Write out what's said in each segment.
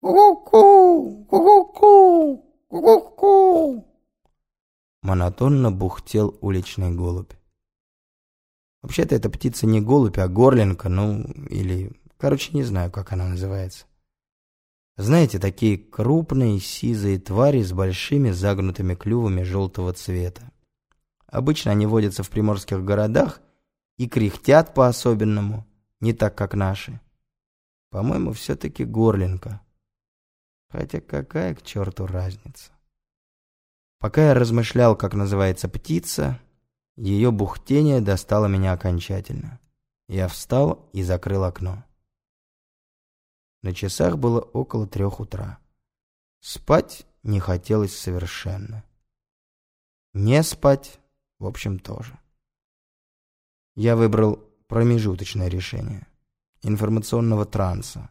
Ку-ку, ку-ку, ку-ку. Монотонно бухтел уличный голубь. Вообще-то эта птица не голубь, а горлинка, ну, или... Короче, не знаю, как она называется. Знаете, такие крупные сизые твари с большими загнутыми клювами желтого цвета. Обычно они водятся в приморских городах и кряхтят по-особенному, не так, как наши. По-моему, все-таки горлинка. Хотя какая к черту разница? Пока я размышлял, как называется птица, ее бухтение достало меня окончательно. Я встал и закрыл окно. На часах было около трех утра. Спать не хотелось совершенно. Не спать, в общем, тоже. Я выбрал промежуточное решение информационного транса.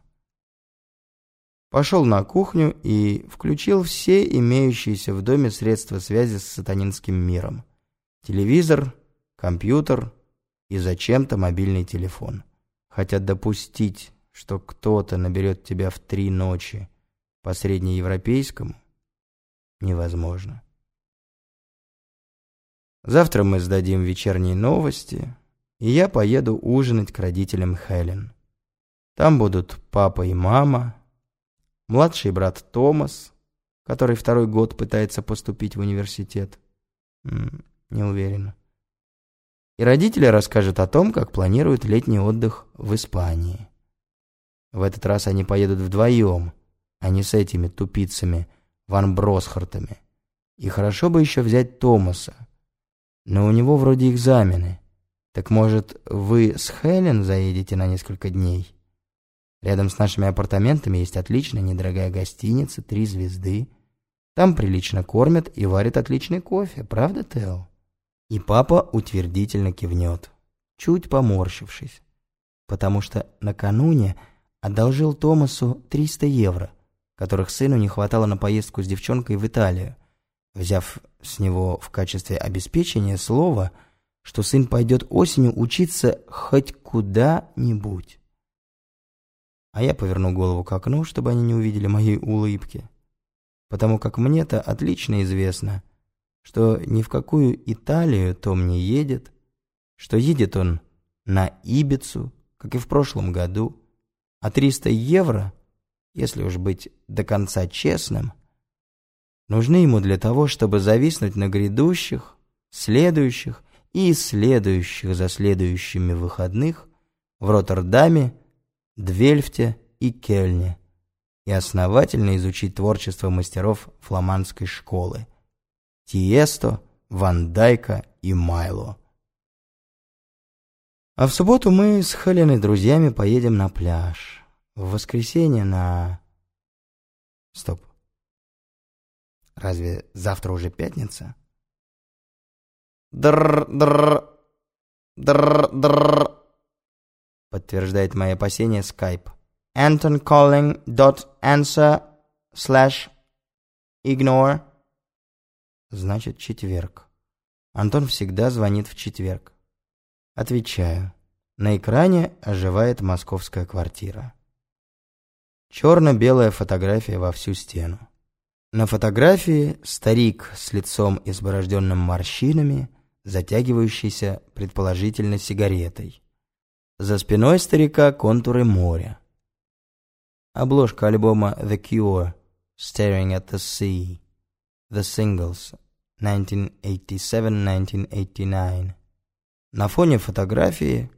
Пошел на кухню и включил все имеющиеся в доме средства связи с сатанинским миром. Телевизор, компьютер и зачем-то мобильный телефон. Хотя допустить, что кто-то наберет тебя в три ночи по среднеевропейскому, невозможно. Завтра мы сдадим вечерние новости, и я поеду ужинать к родителям Хелен. Там будут папа и мама, младший брат Томас, который второй год пытается поступить в университет. не уверен. И родители расскажут о том, как планируют летний отдых в Испании. В этот раз они поедут вдвоем, а не с этими тупицами Ван Бросхартами. И хорошо бы еще взять Томаса. Но у него вроде экзамены. Так может, вы с Хелен заедете на несколько дней? Рядом с нашими апартаментами есть отличная недорогая гостиница, три звезды. Там прилично кормят и варят отличный кофе, правда, Тео? И папа утвердительно кивнет, чуть поморщившись, потому что накануне одолжил Томасу 300 евро, которых сыну не хватало на поездку с девчонкой в Италию, взяв с него в качестве обеспечения слово, что сын пойдет осенью учиться хоть куда-нибудь. А я поверну голову к окну, чтобы они не увидели моей улыбки. Потому как мне-то отлично известно, что ни в какую Италию Том не едет, что едет он на Ибицу, как и в прошлом году, а 300 евро, если уж быть до конца честным, нужны ему для того, чтобы зависнуть на грядущих, следующих и следующих за следующими выходных в Роттердаме, Двельфте и Кельне и основательно изучить творчество мастеров фламандской школы Тиесто, Ван Дайка и Майло. А в субботу мы с Хеленой друзьями поедем на пляж. В воскресенье на... Стоп. Разве завтра уже пятница? Др-др... Подтверждает мои опасения Skype. Anton calling dot answer slash ignore. Значит, четверг. Антон всегда звонит в четверг. Отвечаю. На экране оживает московская квартира. Черно-белая фотография во всю стену. На фотографии старик с лицом изборожденным морщинами, затягивающийся, предположительно, сигаретой. За спиной старика контуры моря. Обложка альбома The Cure Staring at the Sea The Singles 1987-1989 На фоне фотографии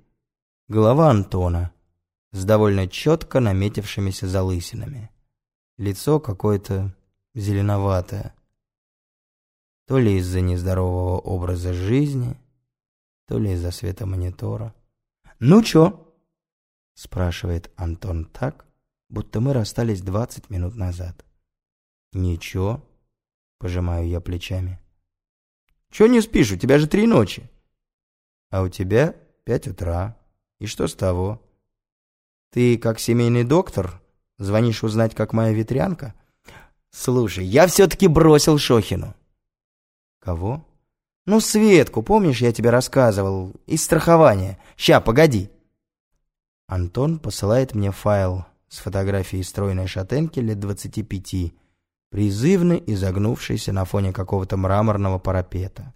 голова Антона с довольно четко наметившимися залысинами. Лицо какое-то зеленоватое. То ли из-за нездорового образа жизни, то ли из-за света монитора. «Ну чё?» — спрашивает Антон так, будто мы расстались двадцать минут назад. «Ничего», — пожимаю я плечами. Чего не спишь? У тебя же три ночи. А у тебя пять утра. И что с того? Ты, как семейный доктор, звонишь узнать, как моя ветрянка? Слушай, я все-таки бросил Шохину. Кого? Ну, Светку, помнишь, я тебе рассказывал, из страхования. Ща, погоди. Антон посылает мне файл с фотографией стройной шатенки лет 25, призывно изогнувшейся на фоне какого-то мраморного парапета.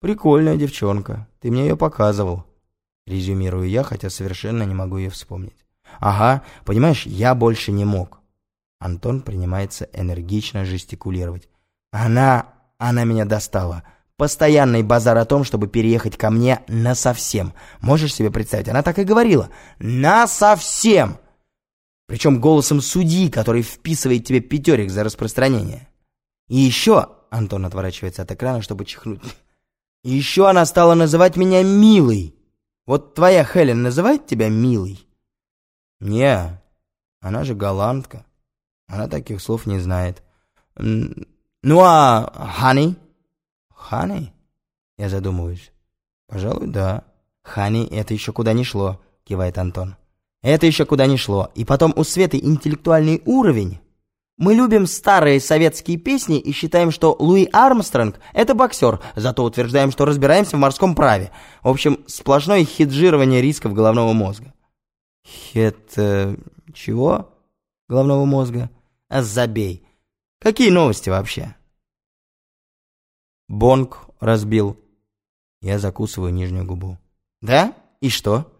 «Прикольная девчонка, ты мне ее показывал», — резюмирую я, хотя совершенно не могу ее вспомнить. «Ага, понимаешь, я больше не мог». Антон принимается энергично жестикулировать. «Она... она меня достала. Постоянный базар о том, чтобы переехать ко мне насовсем. Можешь себе представить, она так и говорила. Насовсем! Причем голосом судьи, который вписывает тебе пятерик за распространение. И еще... Антон отворачивается от экрана, чтобы чихнуть. Еще она стала называть меня милой. Вот твоя Хелен называет тебя милой? Не, она же голландка. Она таких слов не знает. Ну а Хани? «Хани?» Я задумываюсь. «Пожалуй, да». «Хани — это еще куда не шло», — кивает Антон. «Это еще куда не шло. И потом у Светы интеллектуальный уровень. Мы любим старые советские песни и считаем, что Луи Армстронг — это боксер, зато утверждаем, что разбираемся в морском праве. В общем, сплошное хеджирование рисков головного мозга». «Хет... Э, чего?» «Головного мозга?» «А забей. Какие новости вообще?» Бонг разбил. Я закусываю нижнюю губу. Да? И что?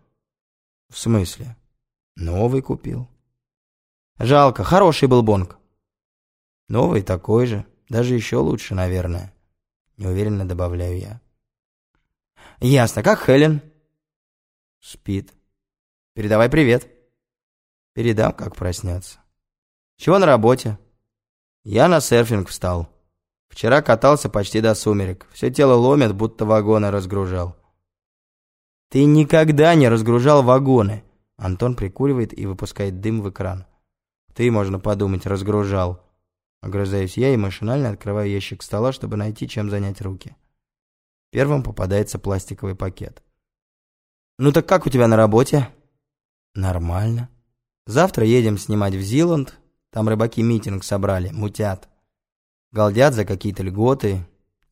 В смысле? Новый купил. Жалко, хороший был бонг. Новый такой же, даже еще лучше, наверное. Неуверенно добавляю я. Ясно, как Хелен? Спит. Передавай привет. Передам, как проснется. Чего на работе? Я на серфинг встал. Вчера катался почти до сумерек. Все тело ломит, будто вагоны разгружал. Ты никогда не разгружал вагоны. Антон прикуривает и выпускает дым в экран. Ты, можно подумать, разгружал. Огрызаюсь я и машинально открываю ящик стола, чтобы найти, чем занять руки. Первым попадается пластиковый пакет. «Ну так как у тебя на работе?» «Нормально. Завтра едем снимать в Зиланд. Там рыбаки митинг собрали, мутят. Галдят за какие-то льготы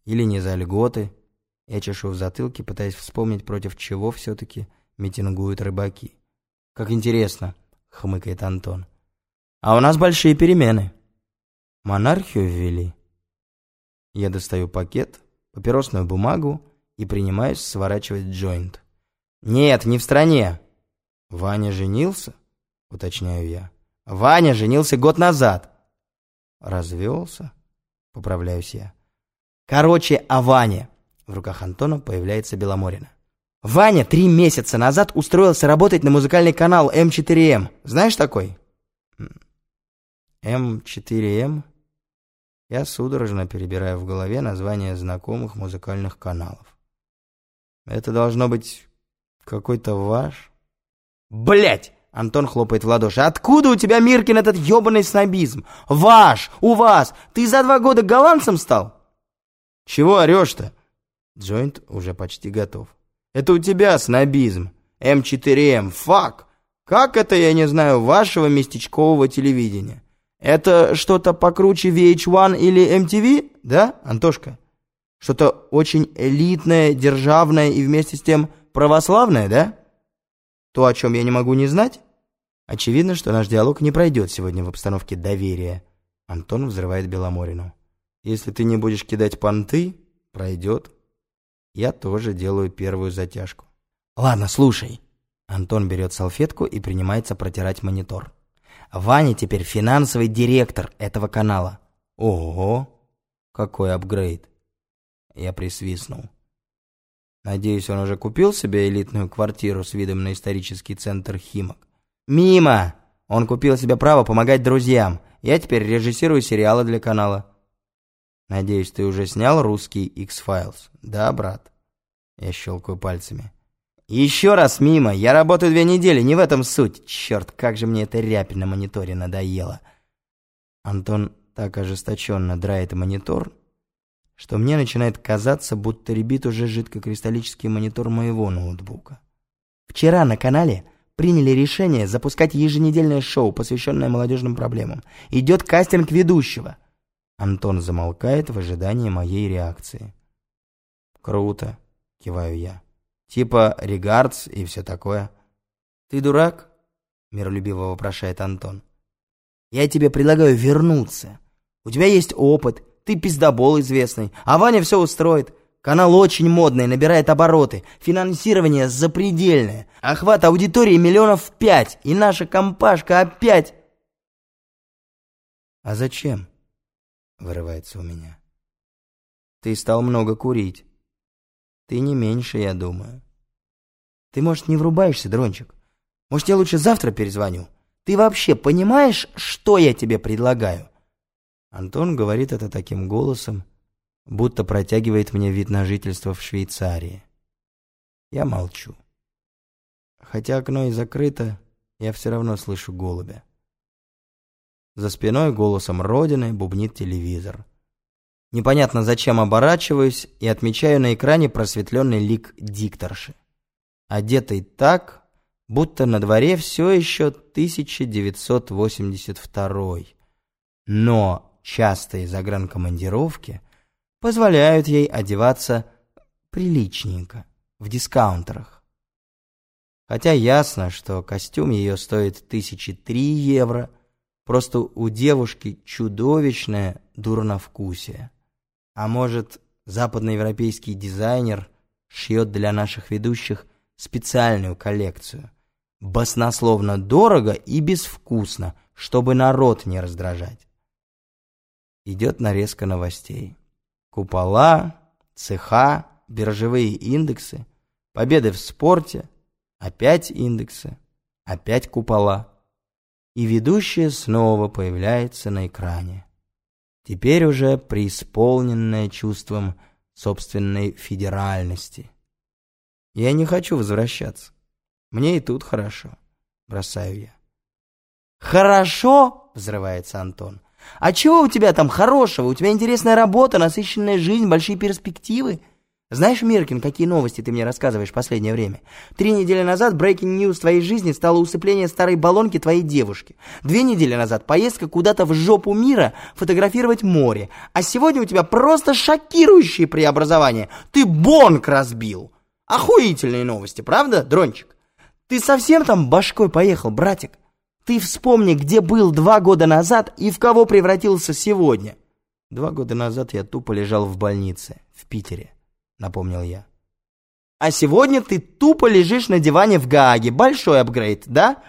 или не за льготы. Я чешу в затылке, пытаясь вспомнить, против чего все-таки митингуют рыбаки. «Как интересно», — хмыкает Антон. «А у нас большие перемены. Монархию ввели». Я достаю пакет, папиросную бумагу и принимаюсь сворачивать джойнт. «Нет, не в стране». «Ваня женился?» — уточняю я. «Ваня женился год назад». «Развелся?» Поправляюсь я. Короче, о Ване. В руках Антона появляется Беломорина. Ваня три месяца назад устроился работать на музыкальный канал М4М. Знаешь такой? М4М? Я судорожно перебираю в голове названия знакомых музыкальных каналов. Это должно быть какой-то ваш? Блять! Антон хлопает в ладоши. «Откуда у тебя, Миркин, этот ебаный снобизм? Ваш! У вас! Ты за два года голландцем стал?» «Чего орешь-то?» Джойнт уже почти готов. «Это у тебя снобизм. М4М. Фак! Как это, я не знаю, вашего местечкового телевидения? Это что-то покруче VH1 или MTV, да, Антошка? Что-то очень элитное, державное и вместе с тем православное, да?» То, о чем я не могу не знать? Очевидно, что наш диалог не пройдет сегодня в обстановке доверия. Антон взрывает Беломорину. Если ты не будешь кидать понты, пройдет. Я тоже делаю первую затяжку. Ладно, слушай. Антон берет салфетку и принимается протирать монитор. Ваня теперь финансовый директор этого канала. Ого, какой апгрейд. Я присвистнул. Надеюсь, он уже купил себе элитную квартиру с видом на исторический центр Химок. Мимо! Он купил себе право помогать друзьям. Я теперь режиссирую сериалы для канала. Надеюсь, ты уже снял русский X-Files? Да, брат? Я щелкаю пальцами. Еще раз мимо. Я работаю две недели, не в этом суть. Черт, как же мне эта рябь на мониторе надоела. Антон так ожесточенно драет монитор, что мне начинает казаться, будто ребит уже жидкокристаллический монитор моего ноутбука. Вчера на канале приняли решение запускать еженедельное шоу, посвященное молодежным проблемам. Идет кастинг ведущего. Антон замолкает в ожидании моей реакции. «Круто», — киваю я. «Типа регардс и все такое». «Ты дурак?» миролюбиво вопрошает Антон. Я тебе предлагаю вернуться. У тебя есть опыт, ты пиздобол известный, а Ваня все устроит. Канал очень модный, набирает обороты, финансирование запредельное, охват аудитории миллионов пять, и наша компашка опять... «А зачем?» — вырывается у меня. «Ты стал много курить. Ты не меньше, я думаю. Ты, может, не врубаешься, Дрончик? Может, я лучше завтра перезвоню? Ты вообще понимаешь, что я тебе предлагаю?» Антон говорит это таким голосом, будто протягивает мне вид на жительство в Швейцарии. Я молчу. Хотя окно и закрыто, я все равно слышу голубя. За спиной голосом Родины бубнит телевизор. Непонятно зачем оборачиваюсь и отмечаю на экране просветленный лик дикторши. Одетый так, будто на дворе все еще 1982 Но частые загранкомандировки позволяют ей одеваться приличненько, в дискаунтерах. Хотя ясно, что костюм ее стоит тысячи три евро, просто у девушки чудовищное дурновкусие. А может, западноевропейский дизайнер шьет для наших ведущих специальную коллекцию. Баснословно дорого и безвкусно, чтобы народ не раздражать. Идет нарезка новостей. Купола, цеха, биржевые индексы, победы в спорте, опять индексы, опять купола. И ведущая снова появляется на экране. Теперь уже преисполненная чувством собственной федеральности. Я не хочу возвращаться. Мне и тут хорошо. Бросаю я. «Хорошо?» — взрывается Антон. А чего у тебя там хорошего? У тебя интересная работа, насыщенная жизнь, большие перспективы. Знаешь, Миркин, какие новости ты мне рассказываешь в последнее время? Три недели назад breaking news твоей жизни стало усыпление старой баллонки твоей девушки. Две недели назад поездка куда-то в жопу мира фотографировать море. А сегодня у тебя просто шокирующие преобразования. Ты бонг разбил. Охуительные новости, правда, Дрончик? Ты совсем там башкой поехал, братик? Ты вспомни, где был два года назад и в кого превратился сегодня. Два года назад я тупо лежал в больнице, в Питере, напомнил я. А сегодня ты тупо лежишь на диване в Гааге. Большой апгрейд, да?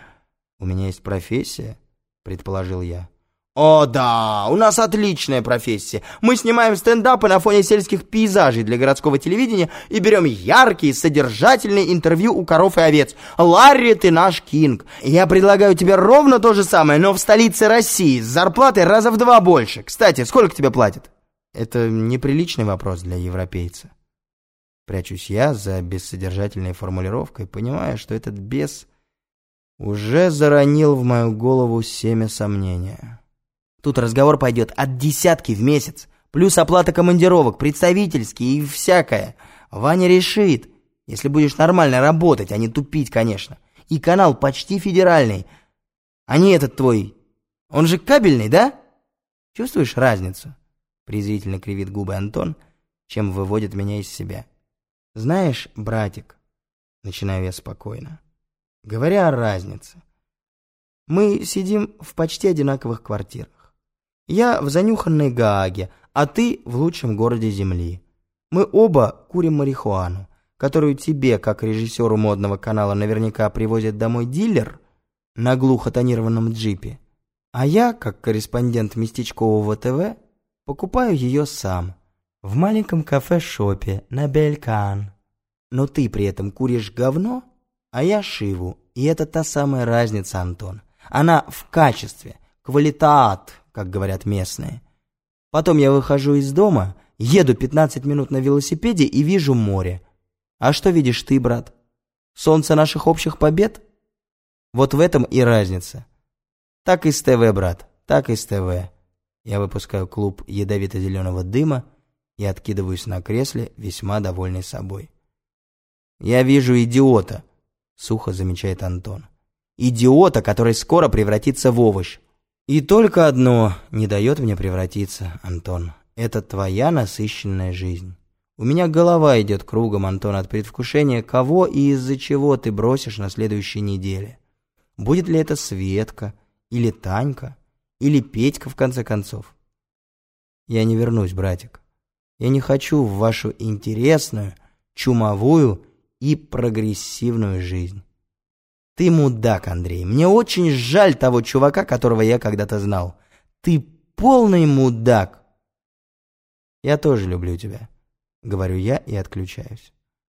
У меня есть профессия, предположил я. О, да, у нас отличная профессия. Мы снимаем стендапы на фоне сельских пейзажей для городского телевидения и берем яркие, содержательные интервью у коров и овец. Ларри, ты наш кинг. Я предлагаю тебе ровно то же самое, но в столице России, с зарплатой раза в два больше. Кстати, сколько тебе платят? Это неприличный вопрос для европейца. Прячусь я за бессодержательной формулировкой, понимая, что этот бес уже заронил в мою голову семя сомнения. Тут разговор пойдет от десятки в месяц, плюс оплата командировок, представительские и всякое. Ваня решит, если будешь нормально работать, а не тупить, конечно. И канал почти федеральный, а не этот твой. Он же кабельный, да? Чувствуешь разницу? Презрительно кривит губы Антон, чем выводит меня из себя. Знаешь, братик, начинаю я спокойно, говоря о разнице, мы сидим в почти одинаковых квартирах. Я в занюханной Гааге, а ты в лучшем городе Земли. Мы оба курим марихуану, которую тебе, как режиссеру модного канала, наверняка привозит домой дилер на глухо тонированном джипе. А я, как корреспондент местечкового ТВ, покупаю ее сам в маленьком кафе-шопе на Белькан. Но ты при этом куришь говно, а я шиву. И это та самая разница, Антон. Она в качестве, квалитат, как говорят местные. Потом я выхожу из дома, еду 15 минут на велосипеде и вижу море. А что видишь ты, брат? Солнце наших общих побед? Вот в этом и разница. Так и с ТВ, брат, так и с ТВ. Я выпускаю клуб ядовито-зеленого дыма и откидываюсь на кресле, весьма довольный собой. «Я вижу идиота», — сухо замечает Антон. «Идиота, который скоро превратится в овощ. И только одно не дает мне превратиться, Антон. Это твоя насыщенная жизнь. У меня голова идет кругом, Антон, от предвкушения, кого и из-за чего ты бросишь на следующей неделе. Будет ли это Светка, или Танька, или Петька, в конце концов. Я не вернусь, братик. Я не хочу в вашу интересную, чумовую и прогрессивную жизнь. Ты мудак, Андрей. Мне очень жаль того чувака, которого я когда-то знал. Ты полный мудак. Я тоже люблю тебя, говорю я и отключаюсь.